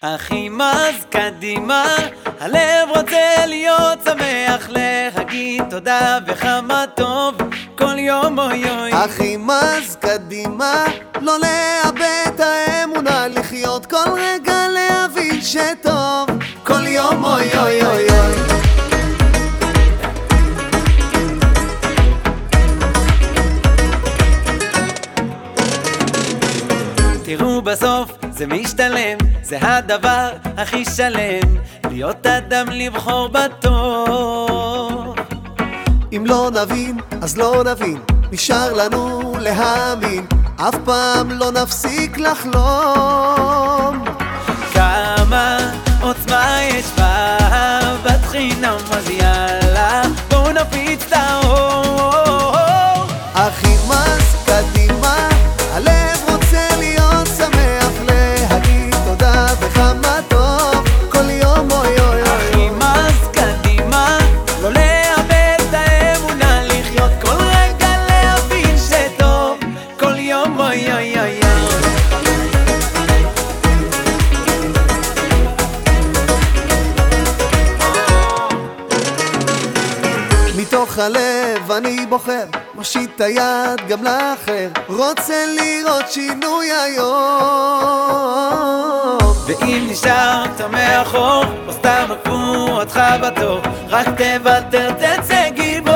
אחי מז קדימה, הלב רוצה להיות שמח, להגיד תודה וכמה טוב כל יום אוי אוי. אחי מז קדימה, לא לאבד את האמונה, לחיות כל רגע להבין שטוב כל יום אוי אוי אוי אוי תראו בסוף זה משתלם, זה הדבר הכי שלם, להיות אדם לבחור בטוב. אם לא נבין, אז לא נבין, נשאר לנו להאמין, אף פעם לא נפסיק לחלום. כמה עוצמה יש באהבת חינם, אז יאללה, בואו נפיץ את האור. מתוך הלב אני בוחר, מושיט את היד גם לאחר, רוצה לראות שינוי היום. ואם נשארת מאחור, או סתם עקפו אותך בתור, רק תוותר תצא גיבור.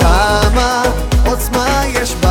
כמה עוצמה יש באהבת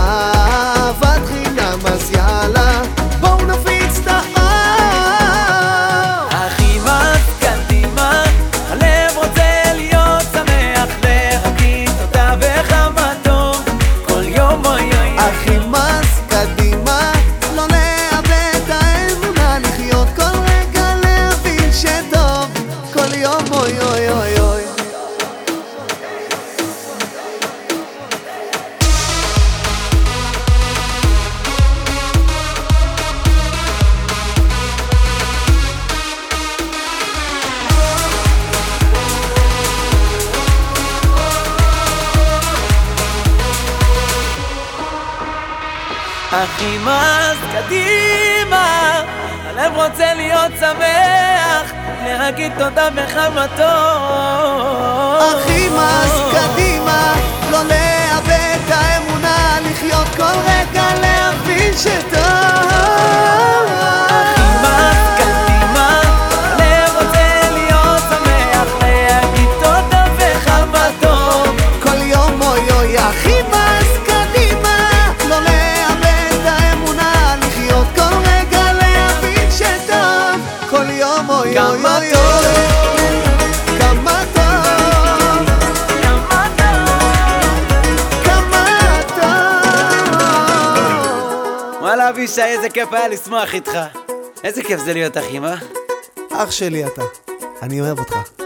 אחי מס קדימה, הלב רוצה להיות שמח, להגיד תודה טוב. אחי מס קדימה, אבישי, איזה כיף היה לשמוח איתך. איזה כיף זה להיות אחים, אה? אח שלי אתה, אני אוהב אותך.